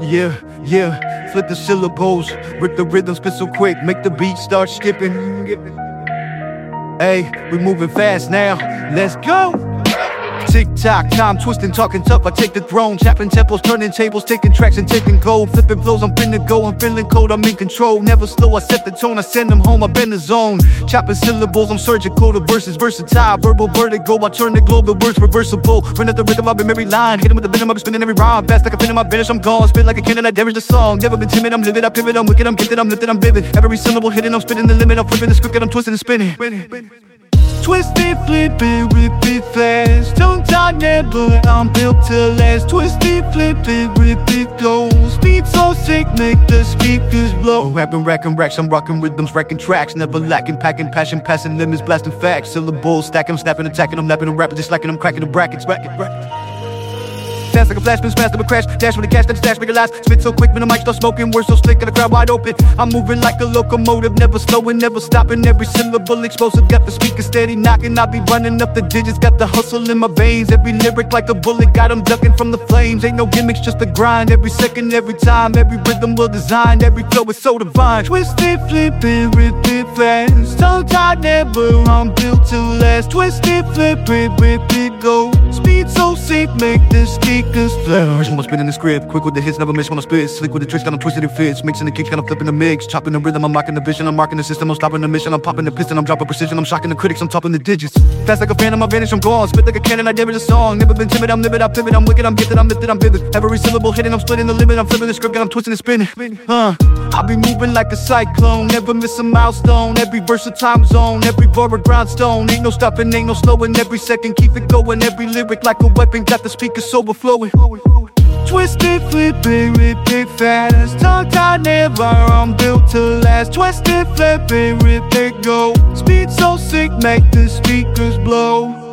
Yeah, yeah, flip the syllables, rip the rhythm, spit so quick, make the beat start skipping. Hey, we moving fast now, let's go. Tick tock, time twisting, talking tough. I take the throne, chapping temples, turning tables, taking tracks and taking gold. Flipping flows, I'm finna go, I'm feeling cold, I'm in control. Never slow, I set the tone, I send them home, I've been the zone. Chopping syllables, I'm surgical, the verses versatile. Verbal vertigo, I turn the globe, the words reversible. Run at the rhythm, I've been every line. Hit him with the venom, I've spinning every rhyme. Fast like a pin in my finish, I'm gone. Spit like a cannon, I damage the song. Never been timid, I'm livid, I pivot, I'm wicked, I'm gifted, I'm lifted, I'm vivid. Every syllable hitting, I'm spitting the limit, I'm flipping the script, and I'm twisting and spinning. Twisted, flipping, rip it fast. Tongue tied never, I'm built to last. Twisted, flipping, it go. Speed so sick, make the speakers blow. Rapping, racking racks, I'm rocking rhythms, wrecking tracks. Never lacking, packing passion, passing limits, blasting facts. Syllables, stacking, snapping, attacking, I'm lapping, I'm rapping, just slacking, I'm cracking the brackets, bracket, bracket. Fast like a flash, spin fast, never crash. Dash with a cash, then stash, make it last. Spit so quick when the mic start smoking. Words so slick and the crowd wide open. I'm moving like a locomotive, never slowing, never stopping. Every syllable explosive, got the speaker steady knocking. I be running up the digits, got the hustle in my veins. Every lyric like a bullet, got them ducking from the flames. Ain't no gimmicks, just the grind. Every second, every time, every rhythm will design. Every flow is so divine. Twisted, flipping, rip it fast. Tongue tied, never, I'm built to last. Twisted, flip it, rip go. Speed so sick, make the speakers flash. I'm spinning the script, quick with the hits, never miss when I spit. Slick with the tricks, got them twisted it fits. Mixing the kicks, got them flipping the mix. Chopping the rhythm, I'm rocking the vision. I'm marking the system, I'm stopping the mission. I'm popping the piston, I'm dropping precision. I'm shocking the critics, I'm topping the digits. Fast like a phantom, I vanish, I'm gone. Spit like a cannon, I damage a song. Never been timid, I'm livid, I pivot, I'm wicked, I'm gifted, I'm lifted, I'm vivid. Every syllable hitting, I'm splitting the limit. I'm flipping the script, and I'm twisting and spinning. Huh. I be moving like a cyclone, never miss a milestone. Every verse a time zone, every bar a grindstone. Ain't no stopping, ain't no slowing. Every second, keep it going. Every lyric like a weapon, got the speakers overflowing. Twisted, flipping, rip it fast. Tongue tied, never, I'm built to last. Twisted, flipping, rip it go. Speed so sick, make the speakers blow.